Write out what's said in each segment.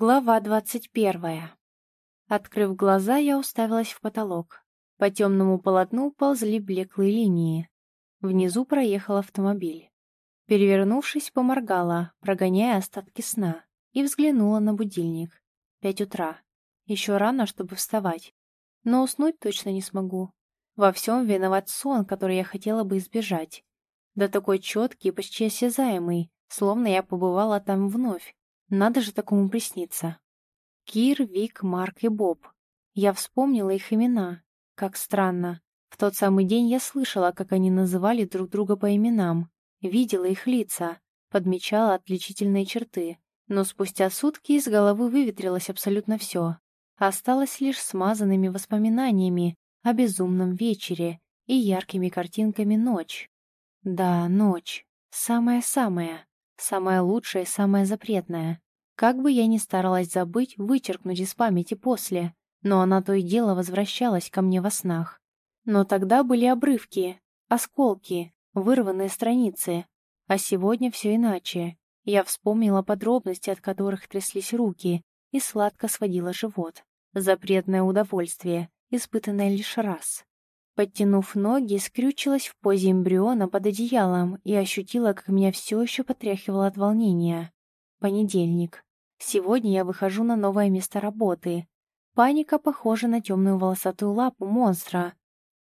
Глава двадцать первая. Открыв глаза, я уставилась в потолок. По темному полотну ползли блеклые линии. Внизу проехал автомобиль. Перевернувшись, поморгала, прогоняя остатки сна, и взглянула на будильник. Пять утра. Еще рано, чтобы вставать. Но уснуть точно не смогу. Во всем виноват сон, который я хотела бы избежать. Да такой четкий, почти осязаемый, словно я побывала там вновь. Надо же такому присниться. Кир, Вик, Марк и Боб. Я вспомнила их имена. Как странно. В тот самый день я слышала, как они называли друг друга по именам. Видела их лица, подмечала отличительные черты. Но спустя сутки из головы выветрилось абсолютно все. Осталось лишь смазанными воспоминаниями о безумном вечере и яркими картинками ночь. Да, ночь. Самая-самая. Самое лучшее самое запретное. Как бы я ни старалась забыть, вычеркнуть из памяти после, но она то и дело возвращалась ко мне во снах. Но тогда были обрывки, осколки, вырванные страницы. А сегодня все иначе. Я вспомнила подробности, от которых тряслись руки, и сладко сводила живот. Запретное удовольствие, испытанное лишь раз. Подтянув ноги, скрючилась в позе эмбриона под одеялом и ощутила, как меня все еще потряхивало от волнения. Понедельник. Сегодня я выхожу на новое место работы. Паника похожа на темную волосатую лапу монстра.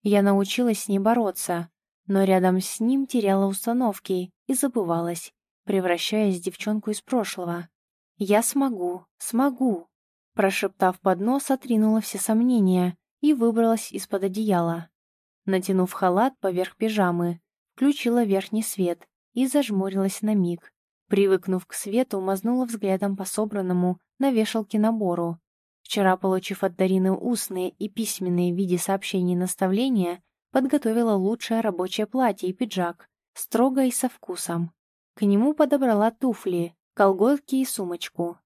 Я научилась с ней бороться, но рядом с ним теряла установки и забывалась, превращаясь в девчонку из прошлого. «Я смогу, смогу!» Прошептав под нос, отринула все сомнения и выбралась из-под одеяла. Натянув халат поверх пижамы, включила верхний свет и зажмурилась на миг. Привыкнув к свету, мазнула взглядом по собранному на вешалке набору. Вчера, получив от Дарины устные и письменные в виде сообщений наставления, подготовила лучшее рабочее платье и пиджак, строго и со вкусом. К нему подобрала туфли, колготки и сумочку.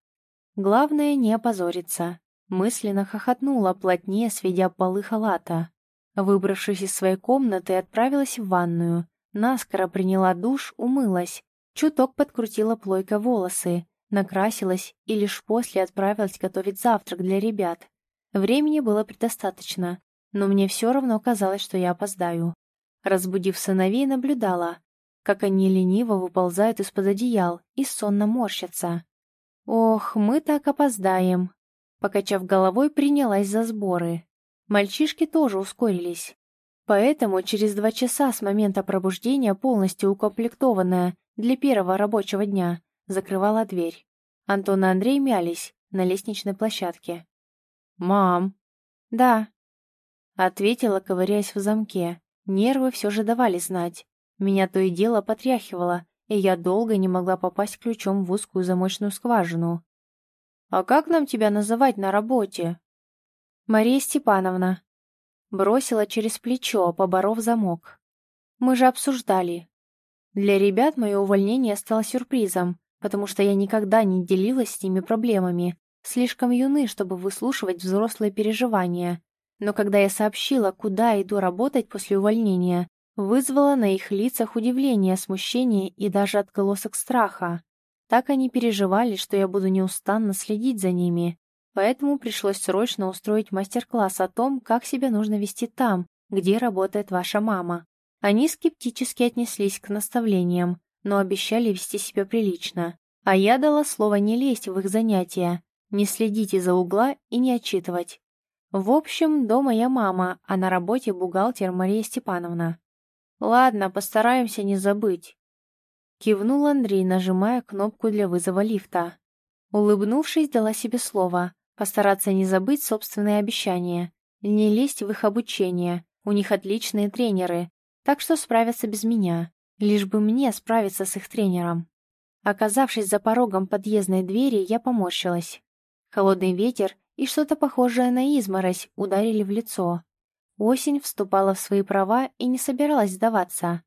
Главное не опозориться. Мысленно хохотнула, плотнее сведя полы халата. Выбравшись из своей комнаты, отправилась в ванную. Наскоро приняла душ, умылась. Чуток подкрутила плойка волосы, накрасилась и лишь после отправилась готовить завтрак для ребят. Времени было предостаточно, но мне все равно казалось, что я опоздаю. Разбудив сыновей, наблюдала, как они лениво выползают из-под одеял и сонно морщатся. «Ох, мы так опоздаем!» Покачав головой, принялась за сборы. Мальчишки тоже ускорились. Поэтому через два часа с момента пробуждения, полностью укомплектованная для первого рабочего дня, закрывала дверь. Антон и Андрей мялись на лестничной площадке. «Мам!» «Да», — ответила, ковыряясь в замке. Нервы все же давали знать. Меня то и дело потряхивало, и я долго не могла попасть ключом в узкую замочную скважину. «А как нам тебя называть на работе?» «Мария Степановна». Бросила через плечо, поборов замок. «Мы же обсуждали». Для ребят мое увольнение стало сюрпризом, потому что я никогда не делилась с ними проблемами, слишком юны, чтобы выслушивать взрослые переживания. Но когда я сообщила, куда иду работать после увольнения, вызвала на их лицах удивление, смущение и даже отголосок страха. Так они переживали, что я буду неустанно следить за ними, Поэтому пришлось срочно устроить мастер-класс о том, как себя нужно вести там, где работает ваша мама. Они скептически отнеслись к наставлениям, но обещали вести себя прилично. А я дала слово не лезть в их занятия, не следить из-за угла и не отчитывать. В общем, дома я мама, а на работе бухгалтер Мария Степановна. «Ладно, постараемся не забыть», — кивнул Андрей, нажимая кнопку для вызова лифта. Улыбнувшись, дала себе слово. Постараться не забыть собственные обещания, не лезть в их обучение, у них отличные тренеры, так что справятся без меня, лишь бы мне справиться с их тренером. Оказавшись за порогом подъездной двери, я поморщилась. Холодный ветер и что-то похожее на изморозь ударили в лицо. Осень вступала в свои права и не собиралась сдаваться.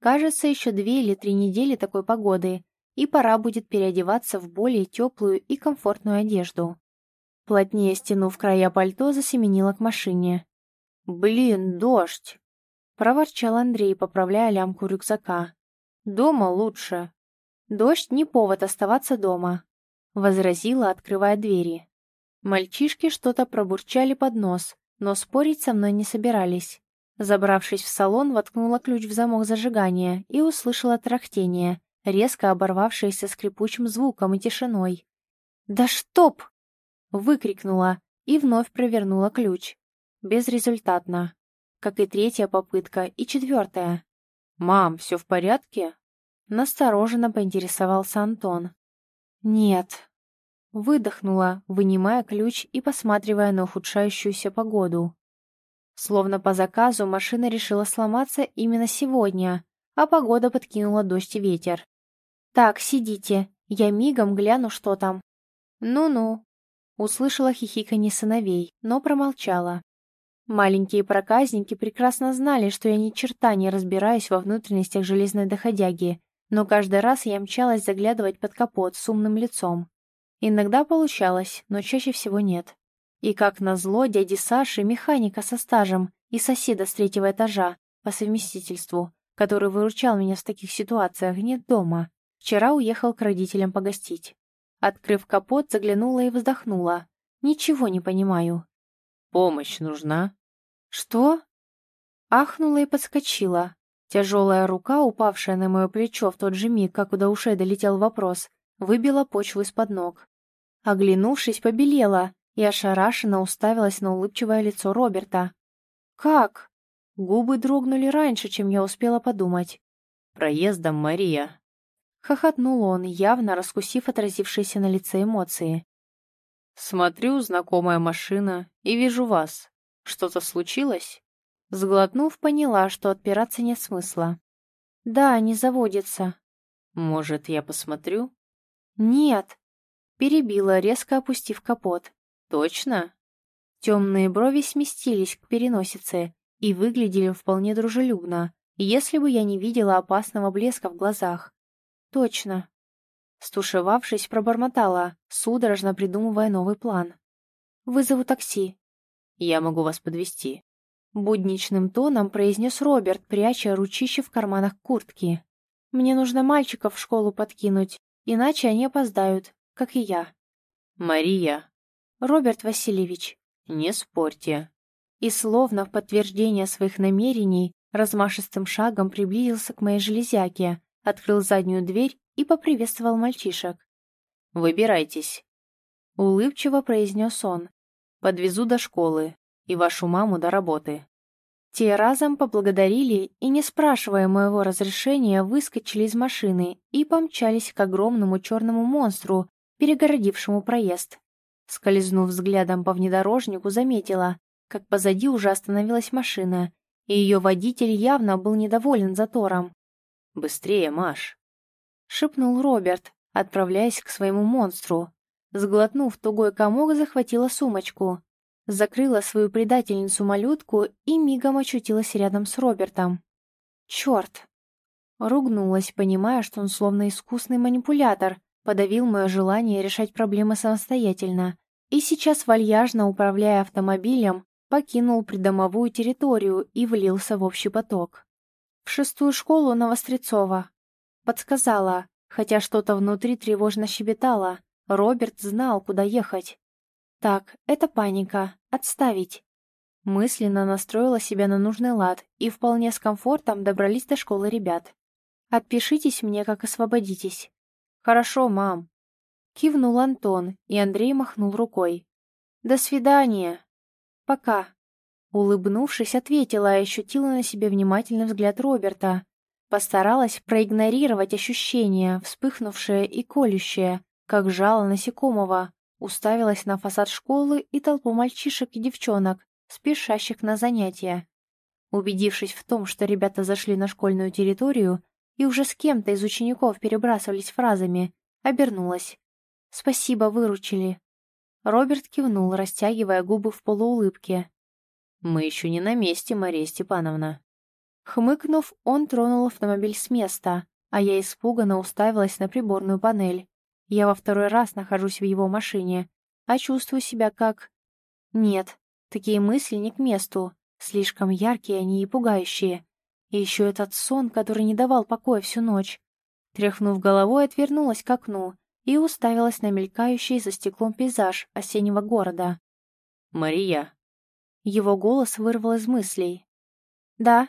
Кажется, еще две или три недели такой погоды, и пора будет переодеваться в более теплую и комфортную одежду. Плотнее стянув края пальто, засеменила к машине. «Блин, дождь!» — проворчал Андрей, поправляя лямку рюкзака. «Дома лучше». «Дождь — не повод оставаться дома». — возразила, открывая двери. Мальчишки что-то пробурчали под нос, но спорить со мной не собирались. Забравшись в салон, воткнула ключ в замок зажигания и услышала трахтение, резко оборвавшееся скрипучим звуком и тишиной. «Да чтоб!» — выкрикнула и вновь провернула ключ. Безрезультатно. Как и третья попытка, и четвертая. «Мам, все в порядке?» Настороженно поинтересовался Антон. «Нет». Выдохнула, вынимая ключ и посматривая на ухудшающуюся погоду. Словно по заказу машина решила сломаться именно сегодня, а погода подкинула дождь и ветер. «Так, сидите, я мигом гляну, что там». «Ну-ну», — услышала хихиканье сыновей, но промолчала. Маленькие проказники прекрасно знали, что я ни черта не разбираюсь во внутренностях железной доходяги, но каждый раз я мчалась заглядывать под капот с умным лицом. Иногда получалось, но чаще всего нет. И как назло, дяди Саши, механика со стажем и соседа с третьего этажа по совместительству, который выручал меня в таких ситуациях, нет дома. Вчера уехал к родителям погостить. Открыв капот, заглянула и вздохнула. Ничего не понимаю. «Помощь нужна?» «Что?» Ахнула и подскочила. Тяжелая рука, упавшая на мое плечо в тот же миг, как до ушей долетел вопрос, выбила почву из-под ног. Оглянувшись, побелела и ошарашенно уставилась на улыбчивое лицо Роберта. «Как?» Губы дрогнули раньше, чем я успела подумать. «Проездом, Мария!» Хохотнул он, явно раскусив отразившиеся на лице эмоции. «Смотрю, знакомая машина, и вижу вас. Что-то случилось?» Сглотнув, поняла, что отпираться нет смысла. «Да, не заводится». «Может, я посмотрю?» «Нет!» Перебила, резко опустив капот. «Точно?» Темные брови сместились к переносице и выглядели вполне дружелюбно, если бы я не видела опасного блеска в глазах. «Точно!» Стушевавшись, пробормотала, судорожно придумывая новый план. «Вызову такси». «Я могу вас подвести. Будничным тоном произнес Роберт, пряча ручище в карманах куртки. «Мне нужно мальчиков в школу подкинуть, иначе они опоздают, как и я». «Мария». «Роберт Васильевич». «Не спорьте». И словно в подтверждение своих намерений, размашистым шагом приблизился к моей железяке, открыл заднюю дверь и поприветствовал мальчишек. «Выбирайтесь», — улыбчиво произнес он. «Подвезу до школы и вашу маму до работы». Те разом поблагодарили и, не спрашивая моего разрешения, выскочили из машины и помчались к огромному черному монстру, перегородившему проезд. Скользнув взглядом по внедорожнику, заметила, как позади уже остановилась машина, и ее водитель явно был недоволен затором. «Быстрее, Маш!» — шепнул Роберт, отправляясь к своему монстру. Сглотнув тугой комок, захватила сумочку закрыла свою предательницу-малютку и мигом очутилась рядом с Робертом. «Черт!» Ругнулась, понимая, что он словно искусный манипулятор, подавил мое желание решать проблемы самостоятельно, и сейчас, вальяжно управляя автомобилем, покинул придомовую территорию и влился в общий поток. В шестую школу Новострецова. Подсказала, хотя что-то внутри тревожно щебетало. Роберт знал, куда ехать. Так, это паника. Отставить. Мысленно настроила себя на нужный лад и вполне с комфортом добрались до школы ребят. Отпишитесь мне, как освободитесь. Хорошо, мам. Кивнул Антон, и Андрей махнул рукой. До свидания. Пока. Улыбнувшись, ответила и ощутила на себе внимательный взгляд Роберта. Постаралась проигнорировать ощущения, вспыхнувшее и колющее, как жало насекомого, Уставилась на фасад школы и толпу мальчишек и девчонок, спешащих на занятия. Убедившись в том, что ребята зашли на школьную территорию и уже с кем-то из учеников перебрасывались фразами, обернулась. «Спасибо, выручили». Роберт кивнул, растягивая губы в полуулыбке. «Мы еще не на месте, Мария Степановна». Хмыкнув, он тронул автомобиль с места, а я испуганно уставилась на приборную панель. Я во второй раз нахожусь в его машине, а чувствую себя как... Нет, такие мысли не к месту, слишком яркие они и пугающие. И еще этот сон, который не давал покоя всю ночь. Тряхнув головой, отвернулась к окну и уставилась на мелькающий за стеклом пейзаж осеннего города. «Мария!» Его голос вырвал из мыслей. «Да?»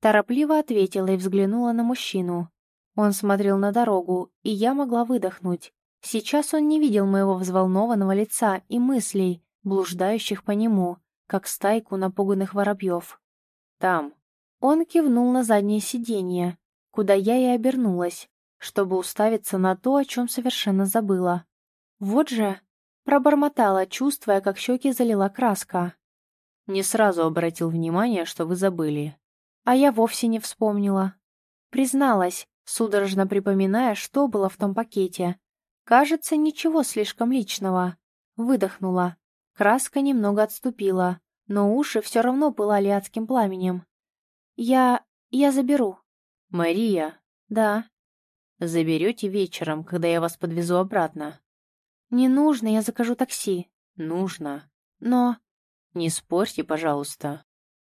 Торопливо ответила и взглянула на мужчину. Он смотрел на дорогу, и я могла выдохнуть. Сейчас он не видел моего взволнованного лица и мыслей, блуждающих по нему, как стайку напуганных воробьев. «Там». Он кивнул на заднее сиденье, куда я и обернулась, чтобы уставиться на то, о чем совершенно забыла. Вот же, пробормотала, чувствуя, как щеки залила краска. Не сразу обратил внимание, что вы забыли. А я вовсе не вспомнила. Призналась, судорожно припоминая, что было в том пакете. Кажется, ничего слишком личного. Выдохнула. Краска немного отступила, но уши все равно пылали адским пламенем. «Я... я заберу». «Мария». «Да». «Заберете вечером, когда я вас подвезу обратно». «Не нужно, я закажу такси». «Нужно». «Но...» «Не спорьте, пожалуйста».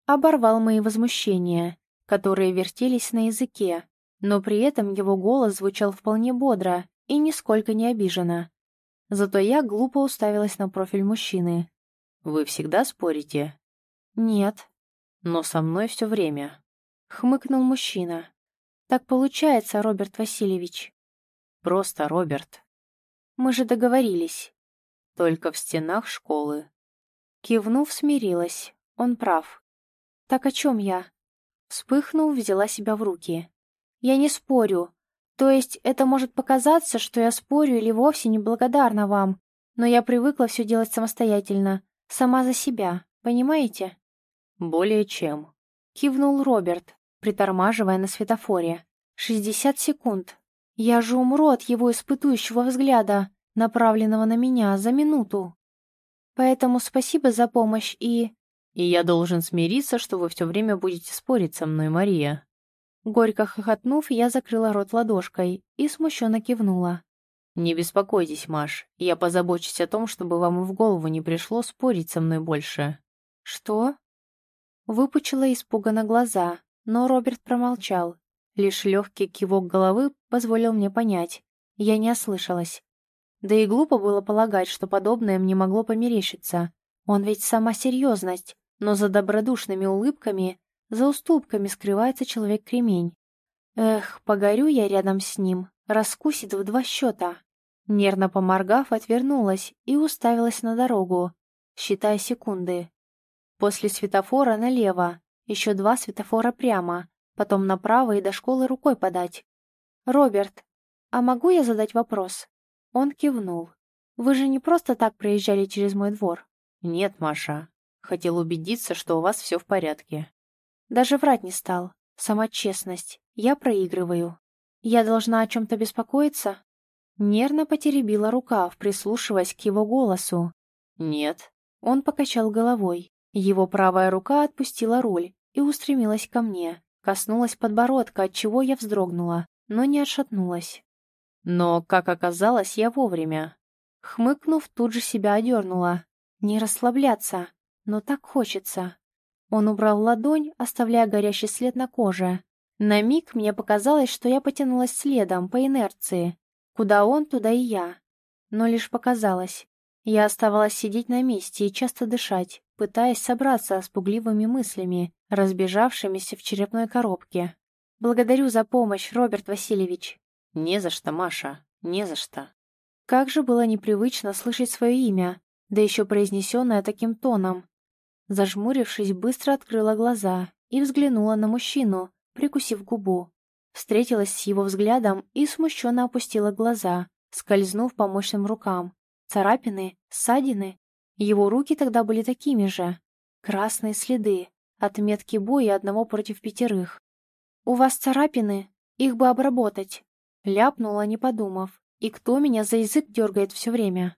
Оборвал мои возмущения, которые вертелись на языке, но при этом его голос звучал вполне бодро и нисколько не обиженно. Зато я глупо уставилась на профиль мужчины. «Вы всегда спорите?» «Нет». «Но со мной все время». Хмыкнул мужчина. «Так получается, Роберт Васильевич». «Просто Роберт». «Мы же договорились». «Только в стенах школы». Кивнув, смирилась. Он прав. «Так о чем я?» Вспыхнув, взяла себя в руки. «Я не спорю. То есть это может показаться, что я спорю или вовсе не благодарна вам, но я привыкла все делать самостоятельно, сама за себя, понимаете?» «Более чем», — кивнул Роберт, притормаживая на светофоре. «Шестьдесят секунд. Я же умру от его испытующего взгляда, направленного на меня, за минуту. Поэтому спасибо за помощь и...» «И я должен смириться, что вы все время будете спорить со мной, Мария». Горько хохотнув, я закрыла рот ладошкой и смущенно кивнула. «Не беспокойтесь, Маш, я позабочусь о том, чтобы вам и в голову не пришло спорить со мной больше». «Что?» Выпучила испуганно глаза, но Роберт промолчал. Лишь легкий кивок головы позволил мне понять. Я не ослышалась. Да и глупо было полагать, что подобное мне могло померещиться. Он ведь сама серьезность, но за добродушными улыбками, за уступками скрывается человек-кремень. Эх, погорю я рядом с ним, раскусит в два счета. Нервно поморгав, отвернулась и уставилась на дорогу, считая секунды. После светофора налево, еще два светофора прямо, потом направо и до школы рукой подать. «Роберт, а могу я задать вопрос?» Он кивнул. «Вы же не просто так проезжали через мой двор?» «Нет, Маша. Хотел убедиться, что у вас все в порядке». Даже врать не стал. Сама честность. Я проигрываю. Я должна о чем-то беспокоиться? Нервно потеребила рукав, прислушиваясь к его голосу. «Нет». Он покачал головой. Его правая рука отпустила руль и устремилась ко мне. Коснулась подбородка, от чего я вздрогнула, но не отшатнулась. Но, как оказалось, я вовремя. Хмыкнув, тут же себя одернула. Не расслабляться, но так хочется. Он убрал ладонь, оставляя горящий след на коже. На миг мне показалось, что я потянулась следом, по инерции. Куда он, туда и я. Но лишь показалось. Я оставалась сидеть на месте и часто дышать, пытаясь собраться с пугливыми мыслями, разбежавшимися в черепной коробке. «Благодарю за помощь, Роберт Васильевич». «Не за что, Маша, не за что». Как же было непривычно слышать свое имя, да еще произнесенное таким тоном. Зажмурившись, быстро открыла глаза и взглянула на мужчину, прикусив губу. Встретилась с его взглядом и смущенно опустила глаза, скользнув по мощным рукам. Царапины, ссадины. Его руки тогда были такими же. Красные следы, отметки боя одного против пятерых. «У вас царапины? Их бы обработать!» Ляпнула, не подумав. «И кто меня за язык дергает все время?»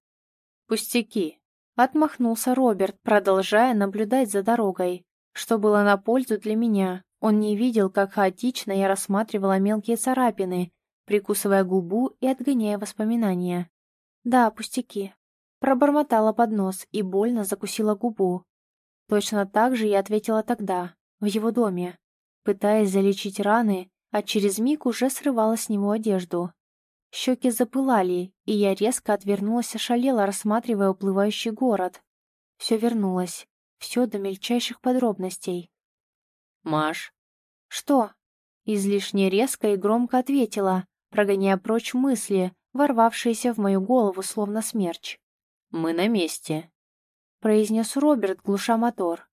«Пустяки!» Отмахнулся Роберт, продолжая наблюдать за дорогой. Что было на пользу для меня. Он не видел, как хаотично я рассматривала мелкие царапины, прикусывая губу и отгоняя воспоминания. «Да, пустяки». Пробормотала под нос и больно закусила губу. Точно так же я ответила тогда, в его доме, пытаясь залечить раны, а через миг уже срывала с него одежду. Щеки запылали, и я резко отвернулась и шалела, рассматривая уплывающий город. Все вернулось. Все до мельчайших подробностей. «Маш». «Что?» Излишне резко и громко ответила, прогоняя прочь мысли, ворвавшиеся в мою голову, словно смерч. «Мы на месте», — произнес Роберт, глуша мотор.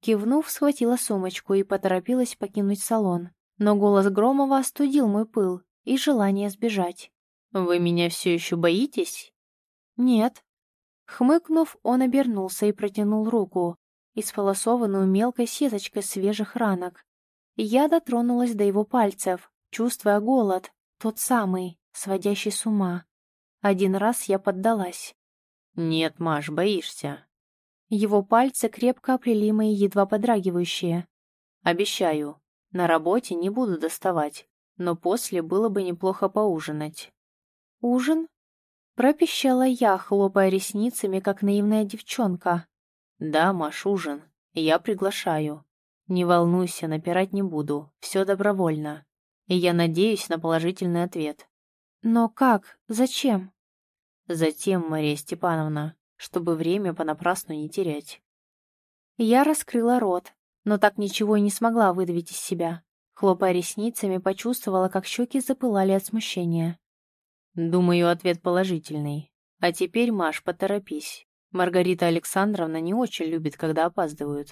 Кивнув, схватила сумочку и поторопилась покинуть салон. Но голос Громова остудил мой пыл и желание сбежать. «Вы меня все еще боитесь?» «Нет». Хмыкнув, он обернулся и протянул руку, исполосованную мелкой сеточкой свежих ранок. Я дотронулась до его пальцев, чувствуя голод, тот самый, сводящий с ума. Один раз я поддалась. «Нет, Маш, боишься». Его пальцы крепко оплели мои едва подрагивающие. «Обещаю, на работе не буду доставать, но после было бы неплохо поужинать». «Ужин?» Пропищала я, хлопая ресницами, как наивная девчонка. «Да, Маш, ужин. Я приглашаю. Не волнуйся, напирать не буду. Все добровольно. И я надеюсь на положительный ответ». «Но как? Зачем?» «Затем, Мария Степановна, чтобы время понапрасну не терять». Я раскрыла рот, но так ничего и не смогла выдавить из себя. Хлопая ресницами, почувствовала, как щеки запылали от смущения. «Думаю, ответ положительный. А теперь, Маш, поторопись. Маргарита Александровна не очень любит, когда опаздывают.